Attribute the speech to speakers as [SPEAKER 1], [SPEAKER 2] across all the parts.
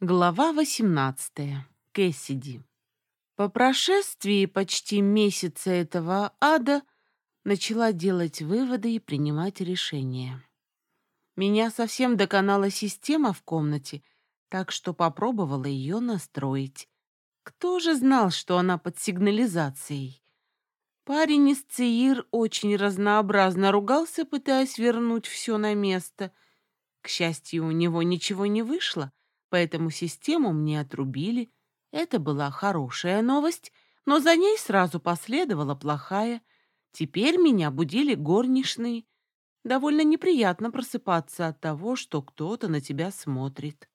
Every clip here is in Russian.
[SPEAKER 1] Глава 18. Кэссиди. По прошествии почти месяца этого ада начала делать выводы и принимать решения. Меня совсем доконала система в комнате, так что попробовала ее настроить. Кто же знал, что она под сигнализацией? Парень из ЦИИР очень разнообразно ругался, пытаясь вернуть все на место. К счастью, у него ничего не вышло — поэтому систему мне отрубили. Это была хорошая новость, но за ней сразу последовала плохая. Теперь меня будили горничные. Довольно неприятно просыпаться от того, что кто-то на тебя смотрит.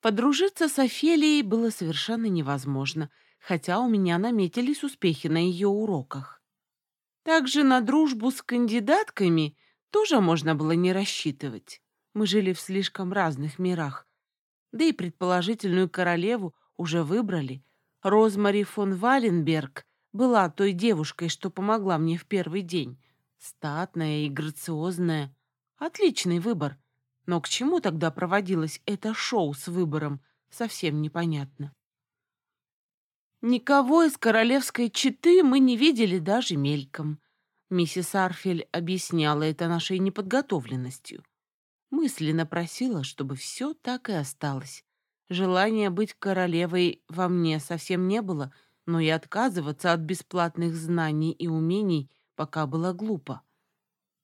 [SPEAKER 1] Подружиться с Офелией было совершенно невозможно, хотя у меня наметились успехи на ее уроках. Также на дружбу с кандидатками тоже можно было не рассчитывать. Мы жили в слишком разных мирах, да и предположительную королеву уже выбрали. Розмари фон Валенберг была той девушкой, что помогла мне в первый день. Статная и грациозная. Отличный выбор. Но к чему тогда проводилось это шоу с выбором, совсем непонятно. Никого из королевской четы мы не видели даже мельком. Миссис Арфель объясняла это нашей неподготовленностью. Мысленно просила, чтобы все так и осталось. Желания быть королевой во мне совсем не было, но и отказываться от бесплатных знаний и умений пока было глупо.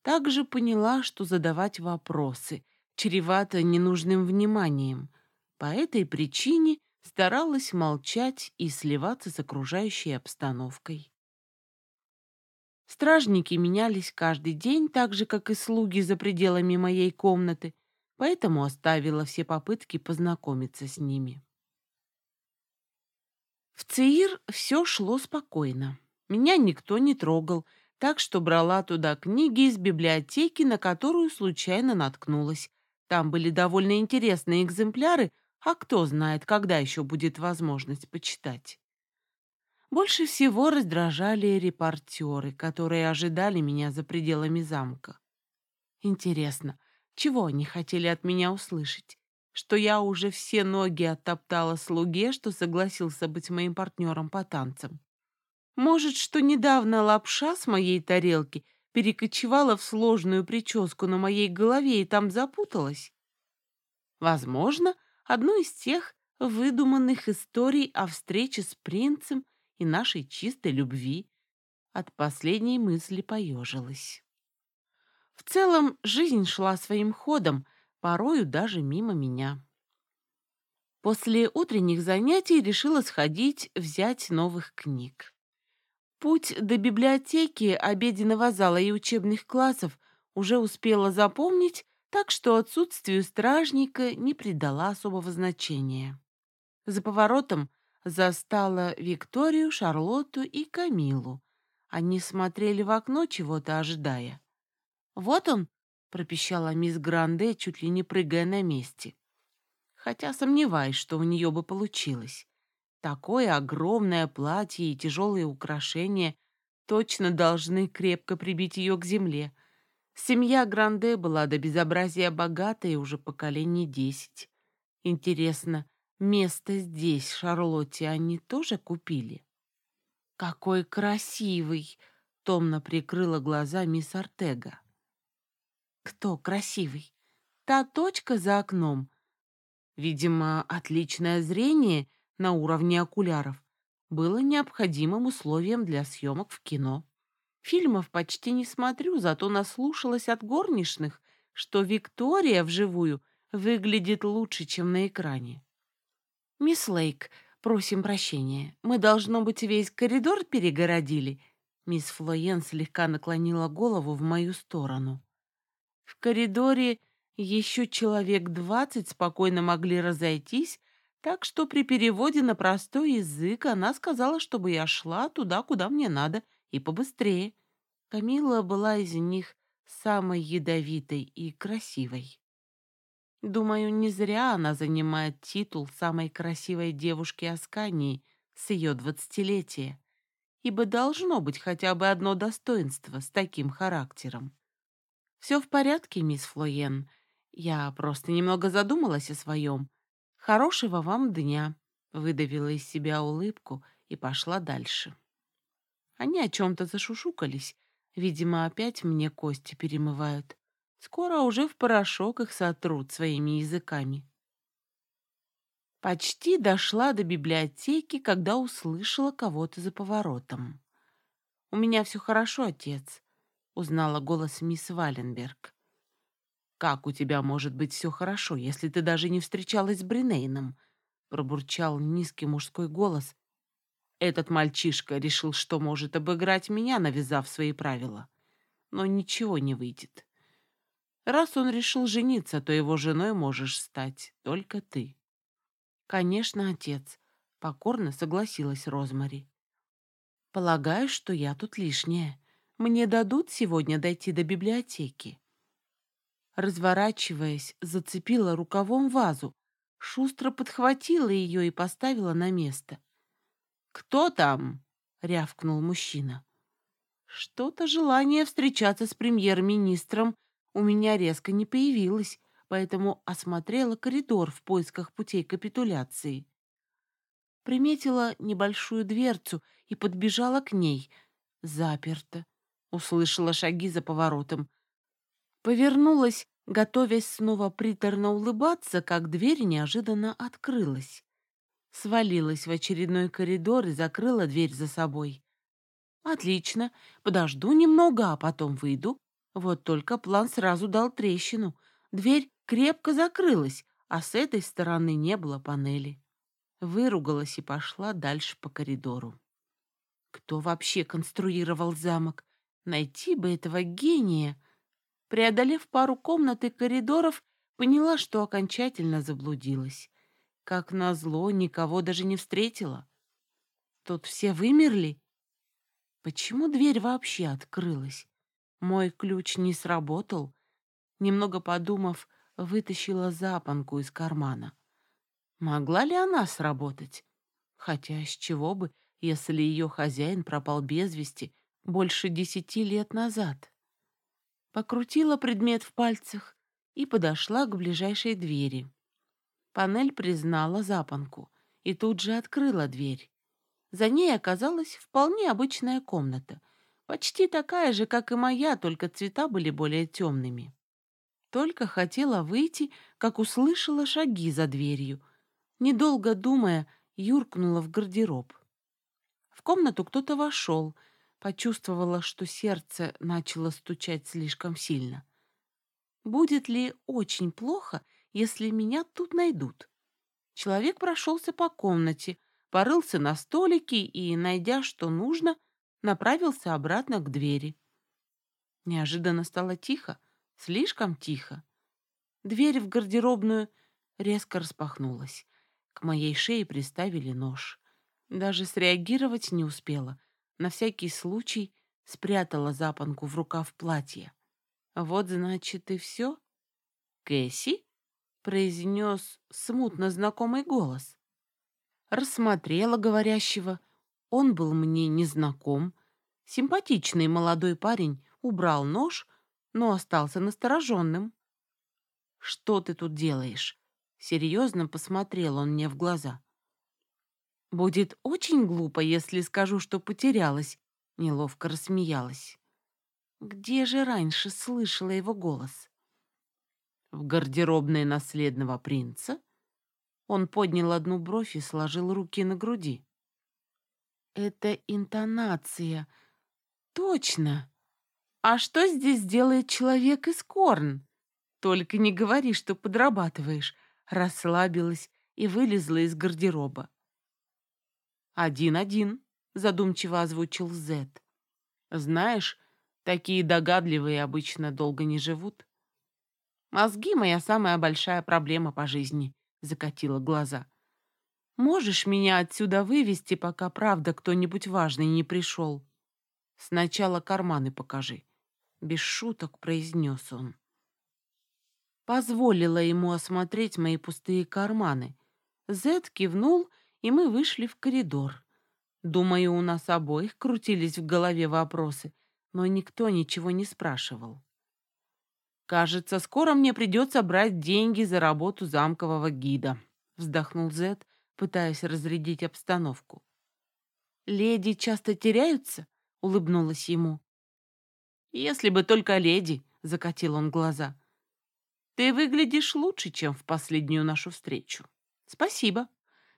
[SPEAKER 1] Также поняла, что задавать вопросы чревато ненужным вниманием. По этой причине старалась молчать и сливаться с окружающей обстановкой. Стражники менялись каждый день, так же, как и слуги за пределами моей комнаты, поэтому оставила все попытки познакомиться с ними. В ЦИИР все шло спокойно. Меня никто не трогал, так что брала туда книги из библиотеки, на которую случайно наткнулась. Там были довольно интересные экземпляры, а кто знает, когда еще будет возможность почитать. Больше всего раздражали репортеры, которые ожидали меня за пределами замка. Интересно, чего они хотели от меня услышать? Что я уже все ноги оттоптала слуге, что согласился быть моим партнером по танцам? Может, что недавно лапша с моей тарелки перекочевала в сложную прическу на моей голове и там запуталась? Возможно, одну из тех выдуманных историй о встрече с принцем и нашей чистой любви. От последней мысли поежилась. В целом, жизнь шла своим ходом, порою даже мимо меня. После утренних занятий решила сходить взять новых книг. Путь до библиотеки, обеденного зала и учебных классов уже успела запомнить, так что отсутствию стражника не придала особого значения. За поворотом застала Викторию, Шарлотту и Камилу. Они смотрели в окно, чего-то ожидая. «Вот он!» — пропищала мисс Гранде, чуть ли не прыгая на месте. Хотя сомневаюсь, что у нее бы получилось. Такое огромное платье и тяжелые украшения точно должны крепко прибить ее к земле. Семья Гранде была до безобразия богатой уже поколений десять. Интересно, Место здесь, Шарлотте, они тоже купили? Какой красивый! Томно прикрыла глаза мисс Артега. Кто красивый? Та точка за окном. Видимо, отличное зрение на уровне окуляров было необходимым условием для съемок в кино. Фильмов почти не смотрю, зато наслушалась от горничных, что Виктория вживую выглядит лучше, чем на экране. «Мисс Лейк, просим прощения. Мы, должно быть, весь коридор перегородили». Мисс Флоен слегка наклонила голову в мою сторону. В коридоре еще человек двадцать спокойно могли разойтись, так что при переводе на простой язык она сказала, чтобы я шла туда, куда мне надо, и побыстрее. Камила была из них самой ядовитой и красивой. Думаю, не зря она занимает титул самой красивой девушки Аскании с ее двадцатилетия, ибо должно быть хотя бы одно достоинство с таким характером. «Все в порядке, мисс Флоен. Я просто немного задумалась о своем. Хорошего вам дня, выдавила из себя улыбку и пошла дальше. Они о чем-то зашушукались, видимо, опять мне кости перемывают. Скоро уже в порошок их сотрут своими языками. Почти дошла до библиотеки, когда услышала кого-то за поворотом. «У меня все хорошо, отец», — узнала голос мисс Валенберг. «Как у тебя может быть все хорошо, если ты даже не встречалась с Бринейном?» — пробурчал низкий мужской голос. «Этот мальчишка решил, что может обыграть меня, навязав свои правила. Но ничего не выйдет. Раз он решил жениться, то его женой можешь стать только ты. Конечно, отец, покорно согласилась Розмари. Полагаю, что я тут лишняя. Мне дадут сегодня дойти до библиотеки. Разворачиваясь, зацепила рукавом вазу, шустро подхватила ее и поставила на место. «Кто там?» — рявкнул мужчина. Что-то желание встречаться с премьер-министром у меня резко не появилось, поэтому осмотрела коридор в поисках путей капитуляции. Приметила небольшую дверцу и подбежала к ней. Заперто. Услышала шаги за поворотом. Повернулась, готовясь снова приторно улыбаться, как дверь неожиданно открылась. Свалилась в очередной коридор и закрыла дверь за собой. Отлично, подожду немного, а потом выйду вот только план сразу дал трещину. Дверь крепко закрылась, а с этой стороны не было панели. Выругалась и пошла дальше по коридору. Кто вообще конструировал замок? Найти бы этого гения. Преодолев пару комнат и коридоров, поняла, что окончательно заблудилась. Как назло, никого даже не встретила. Тут все вымерли? Почему дверь вообще открылась? Мой ключ не сработал. Немного подумав, вытащила запонку из кармана. Могла ли она сработать? Хотя с чего бы, если ее хозяин пропал без вести больше десяти лет назад? Покрутила предмет в пальцах и подошла к ближайшей двери. Панель признала запонку и тут же открыла дверь. За ней оказалась вполне обычная комната — Почти такая же, как и моя, только цвета были более темными. Только хотела выйти, как услышала шаги за дверью. Недолго думая, юркнула в гардероб. В комнату кто-то вошел. Почувствовала, что сердце начало стучать слишком сильно. Будет ли очень плохо, если меня тут найдут? Человек прошелся по комнате, порылся на столике и, найдя, что нужно, — направился обратно к двери. Неожиданно стало тихо, слишком тихо. Дверь в гардеробную резко распахнулась. К моей шее приставили нож. Даже среагировать не успела. На всякий случай спрятала запонку в рукав платья. Вот, значит, и все. «Кэсси?» — произнес смутно знакомый голос. Рассмотрела говорящего — он был мне незнаком. Симпатичный молодой парень убрал нож, но остался настороженным. «Что ты тут делаешь?» Серьезно посмотрел он мне в глаза. «Будет очень глупо, если скажу, что потерялась», — неловко рассмеялась. «Где же раньше слышала его голос?» «В гардеробной наследного принца?» Он поднял одну бровь и сложил руки на груди. Это интонация. Точно. А что здесь делает человек из Корн? Только не говори, что подрабатываешь. Расслабилась и вылезла из гардероба. «Один-один», — задумчиво озвучил Зет. «Знаешь, такие догадливые обычно долго не живут». «Мозги — моя самая большая проблема по жизни», — закатила глаза. Можешь меня отсюда вывести, пока правда кто-нибудь важный не пришел? Сначала карманы покажи. Без шуток произнес он. Позволила ему осмотреть мои пустые карманы. Зед кивнул, и мы вышли в коридор. Думаю, у нас обоих крутились в голове вопросы, но никто ничего не спрашивал. Кажется, скоро мне придется брать деньги за работу замкового гида, вздохнул Зет, пытаясь разрядить обстановку. «Леди часто теряются?» — улыбнулась ему. «Если бы только леди», — закатил он глаза. «Ты выглядишь лучше, чем в последнюю нашу встречу. Спасибо.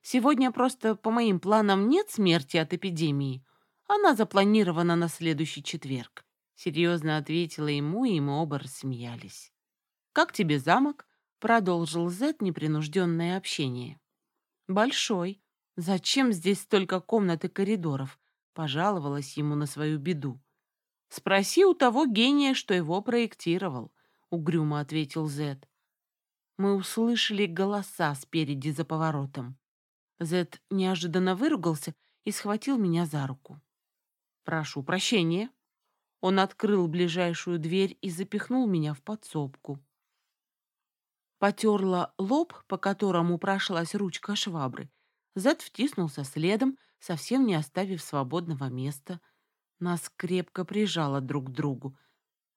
[SPEAKER 1] Сегодня просто по моим планам нет смерти от эпидемии. Она запланирована на следующий четверг», — серьезно ответила ему, и мы оба рассмеялись. «Как тебе замок?» — продолжил Зет непринужденное общение. «Большой. Зачем здесь столько комнат и коридоров?» — пожаловалась ему на свою беду. «Спроси у того гения, что его проектировал», — угрюмо ответил Зет. Мы услышали голоса спереди за поворотом. Зет неожиданно выругался и схватил меня за руку. «Прошу прощения». Он открыл ближайшую дверь и запихнул меня в подсобку. Потерла лоб, по которому прошлась ручка швабры. Зет втиснулся следом, совсем не оставив свободного места. Нас крепко прижало друг к другу.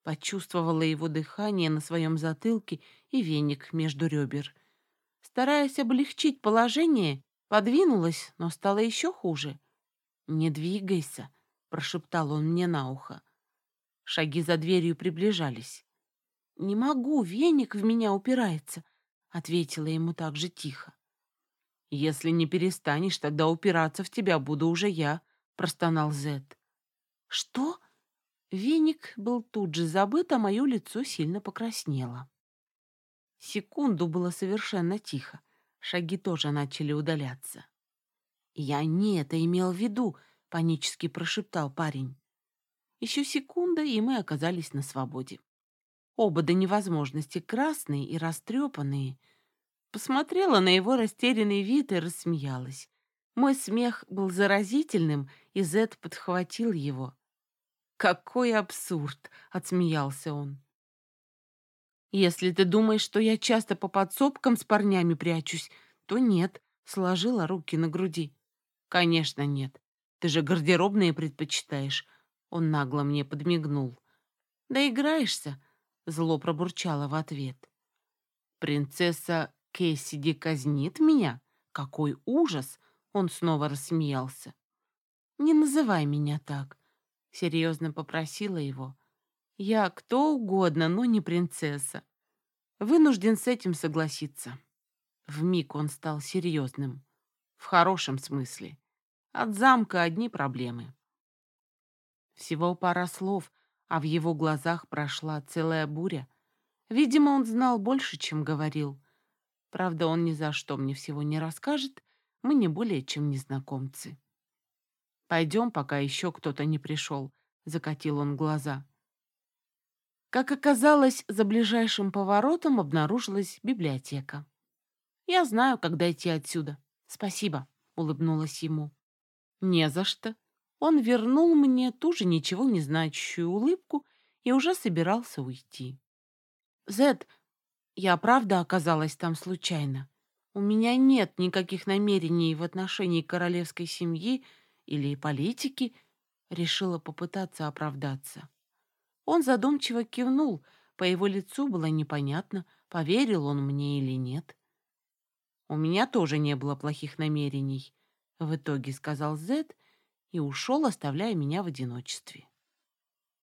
[SPEAKER 1] Почувствовала его дыхание на своем затылке и веник между ребер. Стараясь облегчить положение, подвинулась, но стало еще хуже. «Не двигайся», — прошептал он мне на ухо. Шаги за дверью приближались. «Не могу, веник в меня упирается», — ответила ему так же тихо. «Если не перестанешь, тогда упираться в тебя буду уже я», — простонал Зет. «Что?» Веник был тут же забыт, а мое лицо сильно покраснело. Секунду было совершенно тихо. Шаги тоже начали удаляться. «Я не это имел в виду», — панически прошептал парень. Еще секунда, и мы оказались на свободе. Оба до невозможности красные и растрепанные. Посмотрела на его растерянный вид и рассмеялась. Мой смех был заразительным, и Зет подхватил его. «Какой абсурд!» — отсмеялся он. «Если ты думаешь, что я часто по подсобкам с парнями прячусь, то нет», — сложила руки на груди. «Конечно нет. Ты же гардеробные предпочитаешь». Он нагло мне подмигнул. «Да играешься?» Зло пробурчала в ответ. «Принцесса Кэссиди казнит меня? Какой ужас!» Он снова рассмеялся. «Не называй меня так», — серьезно попросила его. «Я кто угодно, но не принцесса. Вынужден с этим согласиться». Вмиг он стал серьезным. В хорошем смысле. От замка одни проблемы. Всего пара слов — а в его глазах прошла целая буря. Видимо, он знал больше, чем говорил. Правда, он ни за что мне всего не расскажет, мы не более чем незнакомцы. «Пойдем, пока еще кто-то не пришел», — закатил он глаза. Как оказалось, за ближайшим поворотом обнаружилась библиотека. «Я знаю, как дойти отсюда. Спасибо», — улыбнулась ему. «Не за что», он вернул мне ту же ничего не значащую улыбку и уже собирался уйти. «Зед, я правда оказалась там случайно. У меня нет никаких намерений в отношении королевской семьи или политики», решила попытаться оправдаться. Он задумчиво кивнул, по его лицу было непонятно, поверил он мне или нет. «У меня тоже не было плохих намерений», — в итоге сказал Зед и ушел, оставляя меня в одиночестве.